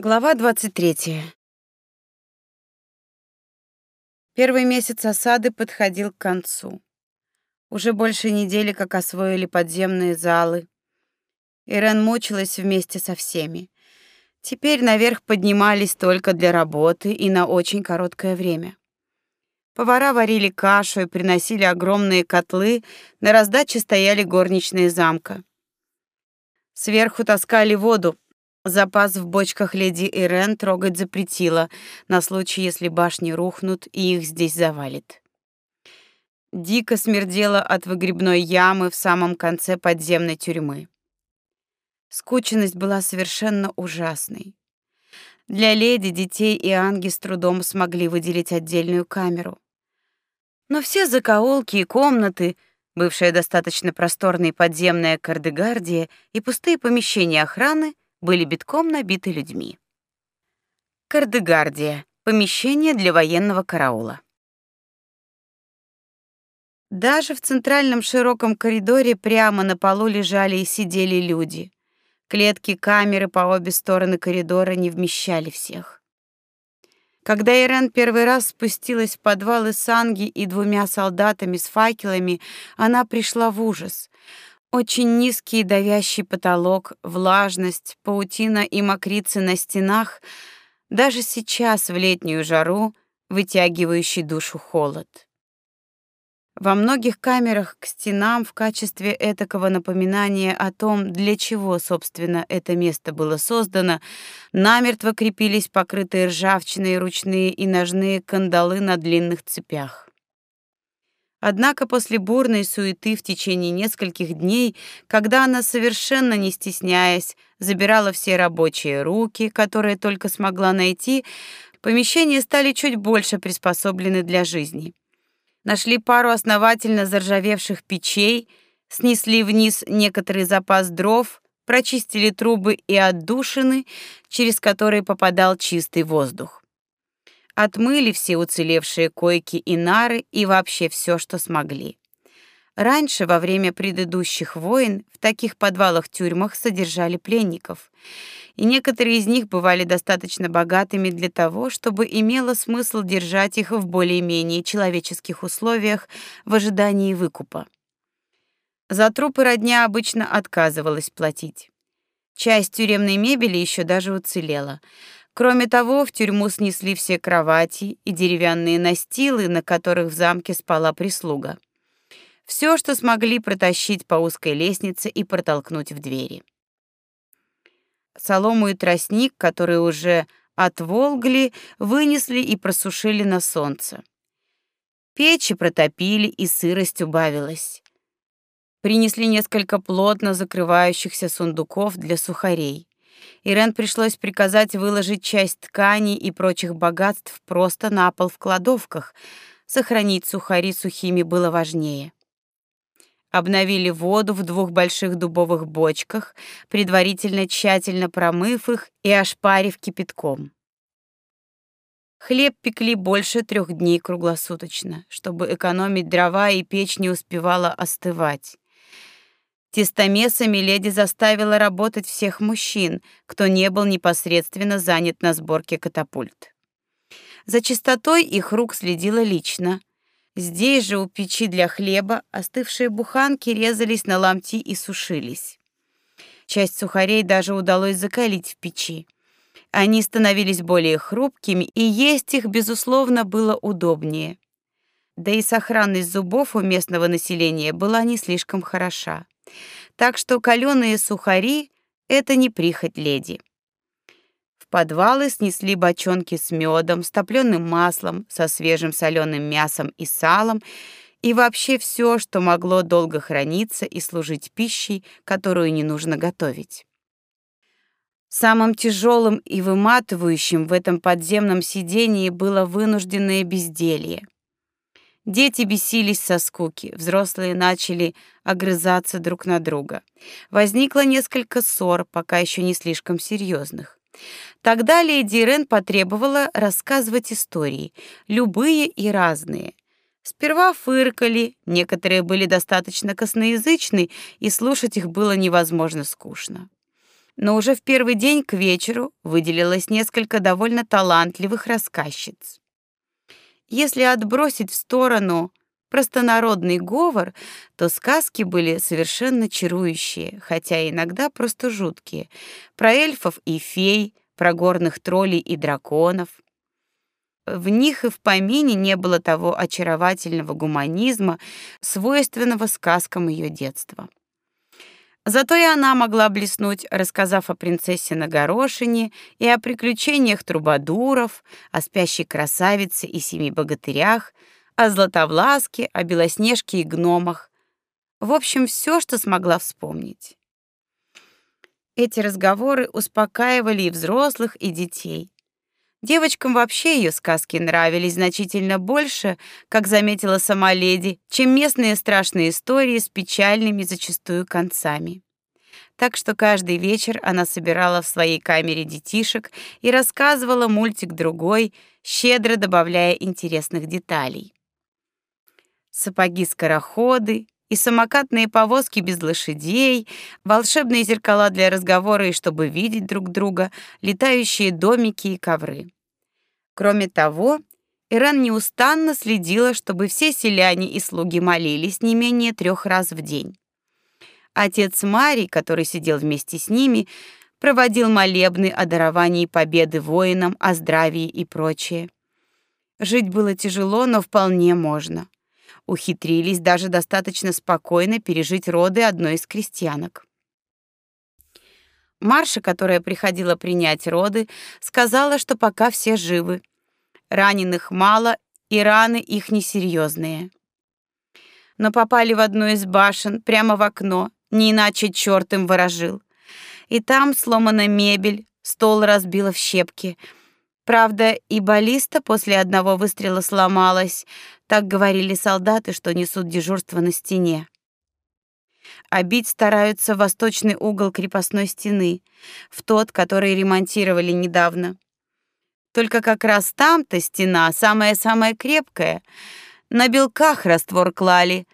Глава 23. Первый месяц осады подходил к концу. Уже больше недели как освоили подземные залы. Ирен мучилась вместе со всеми. Теперь наверх поднимались только для работы и на очень короткое время. Повара варили кашу и приносили огромные котлы, на раздаче стояли горничные замка. Сверху таскали воду, Запас в бочках леди Ирен трогать запретила, на случай, если башни рухнут и их здесь завалит. Дико смердело от выгребной ямы в самом конце подземной тюрьмы. Скученность была совершенно ужасной. Для леди, детей и Анги с трудом смогли выделить отдельную камеру. Но все закоулки и комнаты, бывшая достаточно просторная подземная кардегардия и пустые помещения охраны — были битком набиты людьми. Кардегардия помещение для военного караула. Даже в центральном широком коридоре прямо на полу лежали и сидели люди. Клетки камеры по обе стороны коридора не вмещали всех. Когда Ирен первый раз спустилась в подвал из санги и двумя солдатами с факелами, она пришла в ужас. Очень низкий давящий потолок, влажность, паутина и мокрицы на стенах, даже сейчас в летнюю жару, вытягивающий душу холод. Во многих камерах к стенам в качестве этакого напоминания о том, для чего, собственно, это место было создано, намертво крепились покрытые ржавчиной ручные и ножные кандалы на длинных цепях. Однако после бурной суеты в течение нескольких дней, когда она совершенно не стесняясь забирала все рабочие руки, которые только смогла найти, помещения стали чуть больше приспособлены для жизни. Нашли пару основательно заржавевших печей, снесли вниз некоторый запас дров, прочистили трубы и отдушины, через которые попадал чистый воздух отмыли все уцелевшие койки и нары и вообще все, что смогли. Раньше, во время предыдущих войн, в таких подвалах-тюрьмах содержали пленников, и некоторые из них бывали достаточно богатыми для того, чтобы имело смысл держать их в более-менее человеческих условиях в ожидании выкупа. За трупы родня обычно отказывалась платить. Часть тюремной мебели еще даже уцелела — Кроме того, в тюрьму снесли все кровати и деревянные настилы, на которых в замке спала прислуга. Все, что смогли протащить по узкой лестнице и протолкнуть в двери. Солому и тростник, которые уже отволгли, вынесли и просушили на солнце. Печи протопили, и сырость убавилась. Принесли несколько плотно закрывающихся сундуков для сухарей. Ирен пришлось приказать выложить часть тканей и прочих богатств просто на пол в кладовках. Сохранить сухари сухими было важнее. Обновили воду в двух больших дубовых бочках, предварительно тщательно промыв их и ошпарив кипятком. Хлеб пекли больше трех дней круглосуточно, чтобы экономить дрова и печь не успевала остывать. Тестомесами леди заставила работать всех мужчин, кто не был непосредственно занят на сборке катапульт. За чистотой их рук следила лично. Здесь же у печи для хлеба остывшие буханки резались на ломти и сушились. Часть сухарей даже удалось закалить в печи. Они становились более хрупкими, и есть их, безусловно, было удобнее. Да и сохранность зубов у местного населения была не слишком хороша. Так что каленые сухари — это не прихоть леди. В подвалы снесли бочонки с медом, с топленым маслом, со свежим соленым мясом и салом, и вообще все, что могло долго храниться и служить пищей, которую не нужно готовить. Самым тяжелым и выматывающим в этом подземном сидении было вынужденное безделье. Дети бесились со скуки, взрослые начали огрызаться друг на друга. Возникло несколько ссор, пока еще не слишком серьезных. Тогда леди Рен потребовала рассказывать истории, любые и разные. Сперва фыркали, некоторые были достаточно косноязычны, и слушать их было невозможно скучно. Но уже в первый день к вечеру выделилось несколько довольно талантливых рассказчиц. Если отбросить в сторону простонародный говор, то сказки были совершенно чарующие, хотя иногда просто жуткие. Про эльфов и фей, про горных троллей и драконов. В них и в помине не было того очаровательного гуманизма, свойственного сказкам ее детства. Зато и она могла блеснуть, рассказав о принцессе на горошине и о приключениях трубадуров, о спящей красавице и семи богатырях, о Златовласке, о Белоснежке и гномах. В общем, все, что смогла вспомнить. Эти разговоры успокаивали и взрослых, и детей. Девочкам вообще ее сказки нравились значительно больше, как заметила сама леди, чем местные страшные истории с печальными зачастую концами. Так что каждый вечер она собирала в своей камере детишек и рассказывала мультик другой, щедро добавляя интересных деталей. Сапоги-скороходы, и самокатные повозки без лошадей, волшебные зеркала для разговора и чтобы видеть друг друга, летающие домики и ковры. Кроме того, Иран неустанно следила, чтобы все селяне и слуги молились не менее трех раз в день. Отец Мари, который сидел вместе с ними, проводил молебны о даровании победы воинам, о здравии и прочее. Жить было тяжело, но вполне можно ухитрились даже достаточно спокойно пережить роды одной из крестьянок. Марша, которая приходила принять роды, сказала, что пока все живы. Раненых мало, и раны их несерьезные. Но попали в одну из башен, прямо в окно, не иначе черт им ворожил. И там сломана мебель, стол разбило в щепки. Правда, и баллиста после одного выстрела сломалась, так говорили солдаты, что несут дежурство на стене. А бить стараются в восточный угол крепостной стены, в тот, который ремонтировали недавно. Только как раз там-то стена самая-самая крепкая. На белках раствор клали.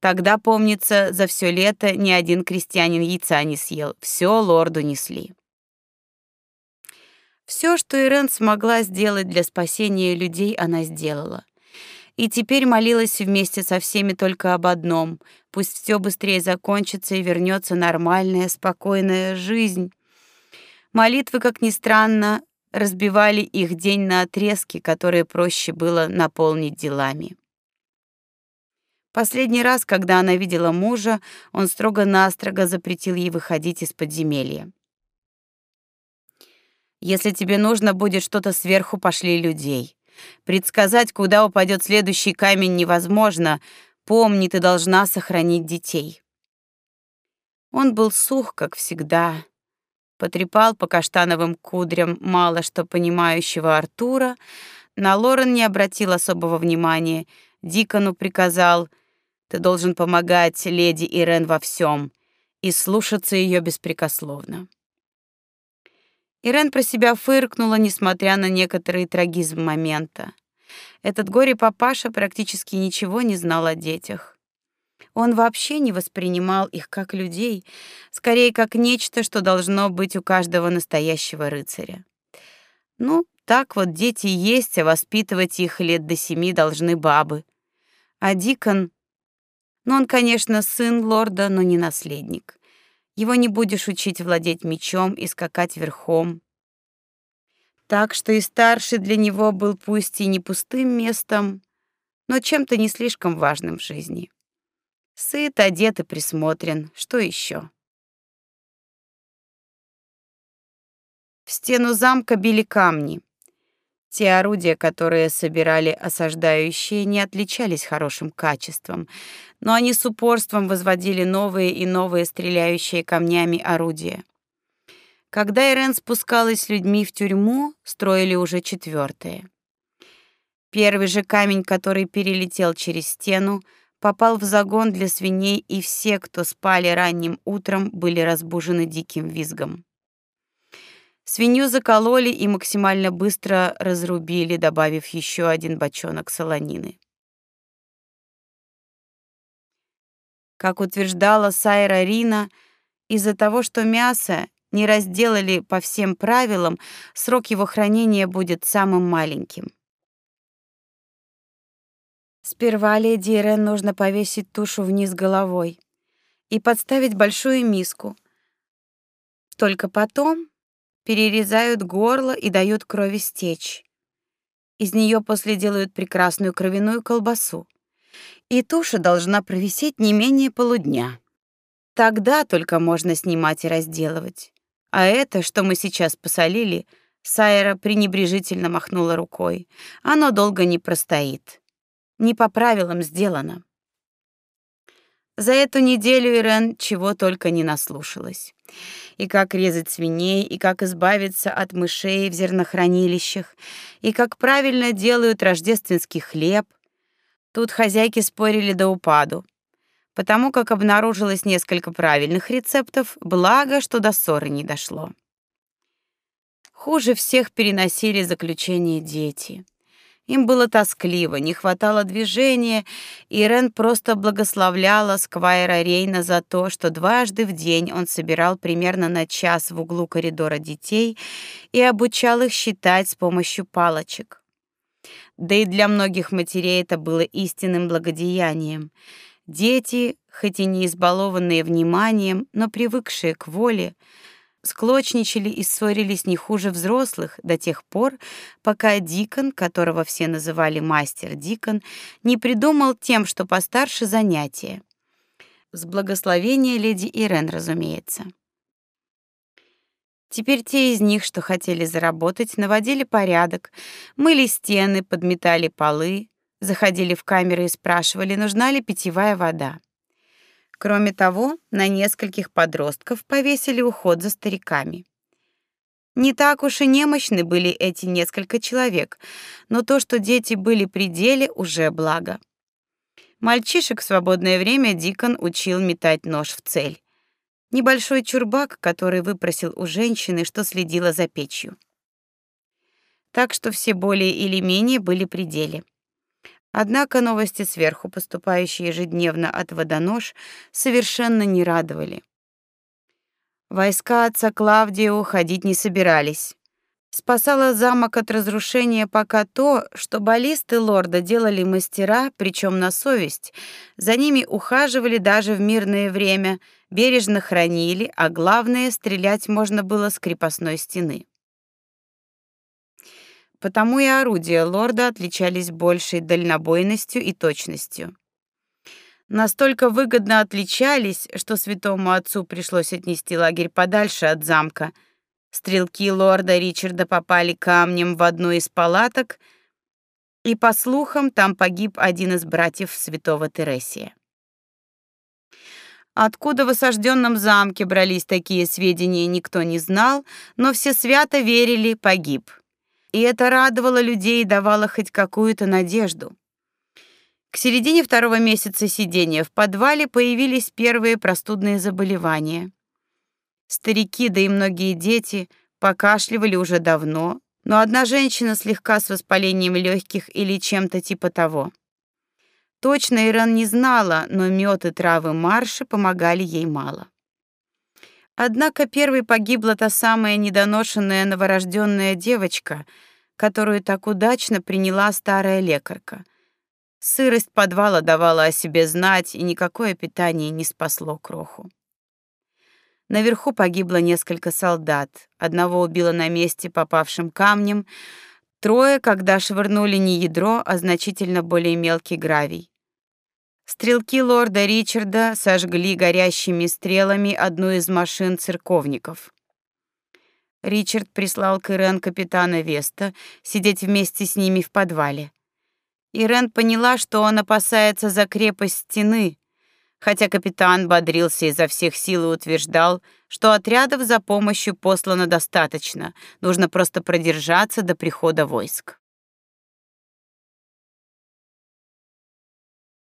Тогда, помнится, за все лето ни один крестьянин яйца не съел. Все лорду несли. Все, что Ирен смогла сделать для спасения людей, она сделала и теперь молилась вместе со всеми только об одном: пусть все быстрее закончится и вернется нормальная, спокойная жизнь. Молитвы, как ни странно, разбивали их день на отрезки, которые проще было наполнить делами. Последний раз, когда она видела мужа, он строго-настрого запретил ей выходить из подземелья. Если тебе нужно будет что-то сверху, пошли людей. Предсказать, куда упадет следующий камень, невозможно. Помни, ты должна сохранить детей. Он был сух, как всегда. Потрепал по каштановым кудрям мало что понимающего Артура. На Лорен не обратил особого внимания. Дикону приказал: "Ты должен помогать леди Ирен во всем и слушаться ее беспрекословно". Ирен про себя фыркнула, несмотря на некоторый трагизм момента. Этот горе-папаша практически ничего не знал о детях. Он вообще не воспринимал их как людей, скорее как нечто, что должно быть у каждого настоящего рыцаря. Ну, так вот дети есть, а воспитывать их лет до семи должны бабы. А Дикон, ну он, конечно, сын лорда, но не наследник. Его не будешь учить владеть мечом и скакать верхом. Так что и старший для него был пусть и не пустым местом, но чем-то не слишком важным в жизни. Сыт, одет и присмотрен. Что еще? В стену замка били камни. Те орудия, которые собирали осаждающие, не отличались хорошим качеством, но они с упорством возводили новые и новые стреляющие камнями орудия. Когда Ирен спускалась с людьми в тюрьму, строили уже четвертое. Первый же камень, который перелетел через стену, попал в загон для свиней, и все, кто спали ранним утром, были разбужены диким визгом. Свинью закололи и максимально быстро разрубили, добавив еще один бочонок солонины. Как утверждала Сайра Рина, из-за того, что мясо не разделали по всем правилам, срок его хранения будет самым маленьким. Сперва леди Ирен нужно повесить тушу вниз головой и подставить большую миску. Только потом перерезают горло и дают крови стечь. Из нее после делают прекрасную кровяную колбасу. И туша должна провисеть не менее полудня. Тогда только можно снимать и разделывать. А это, что мы сейчас посолили, Сайра пренебрежительно махнула рукой. Оно долго не простоит. Не по правилам сделано. За эту неделю Ирен чего только не наслушалась. И как резать свиней, и как избавиться от мышей в зернохранилищах, и как правильно делают рождественский хлеб. Тут хозяйки спорили до упаду, потому как обнаружилось несколько правильных рецептов, благо, что до ссоры не дошло. Хуже всех переносили заключение дети — им было тоскливо, не хватало движения, и Рен просто благословляла Сквайра Рейна за то, что дважды в день он собирал примерно на час в углу коридора детей и обучал их считать с помощью палочек. Да и для многих матерей это было истинным благодеянием. Дети, хоть и не избалованные вниманием, но привыкшие к воле, склочничали и ссорились не хуже взрослых до тех пор, пока Дикон, которого все называли мастер Дикон, не придумал тем, что постарше занятия. С благословения леди Ирен, разумеется. Теперь те из них, что хотели заработать, наводили порядок, мыли стены, подметали полы, заходили в камеры и спрашивали, нужна ли питьевая вода. Кроме того, на нескольких подростков повесили уход за стариками. Не так уж и немощны были эти несколько человек, но то, что дети были при деле, уже благо. Мальчишек в свободное время Дикон учил метать нож в цель. Небольшой чурбак, который выпросил у женщины, что следила за печью. Так что все более или менее были при деле. Однако новости сверху, поступающие ежедневно от водонож, совершенно не радовали. Войска отца Клавдия уходить не собирались. Спасало замок от разрушения пока то, что баллисты лорда делали мастера, причем на совесть. За ними ухаживали даже в мирное время, бережно хранили, а главное, стрелять можно было с крепостной стены. Потому и орудия лорда отличались большей дальнобойностью и точностью. Настолько выгодно отличались, что святому отцу пришлось отнести лагерь подальше от замка. Стрелки лорда Ричарда попали камнем в одну из палаток, и по слухам, там погиб один из братьев святого Тересия. Откуда в осажденном замке брались такие сведения, никто не знал, но все свято верили, погиб и это радовало людей и давало хоть какую-то надежду. К середине второго месяца сидения в подвале появились первые простудные заболевания. Старики, да и многие дети покашливали уже давно, но одна женщина слегка с воспалением легких или чем-то типа того. Точно Иран не знала, но мед и травы марши помогали ей мало. Однако первой погибла та самая недоношенная новорожденная девочка, которую так удачно приняла старая лекарка. Сырость подвала давала о себе знать, и никакое питание не спасло кроху. Наверху погибло несколько солдат. Одного убило на месте попавшим камнем, трое, когда швырнули не ядро, а значительно более мелкий гравий. Стрелки лорда Ричарда сожгли горящими стрелами одну из машин церковников. Ричард прислал к Ирен капитана Веста сидеть вместе с ними в подвале. Ирен поняла, что он опасается за крепость стены, хотя капитан бодрился изо всех сил и утверждал, что отрядов за помощью послано достаточно, нужно просто продержаться до прихода войск.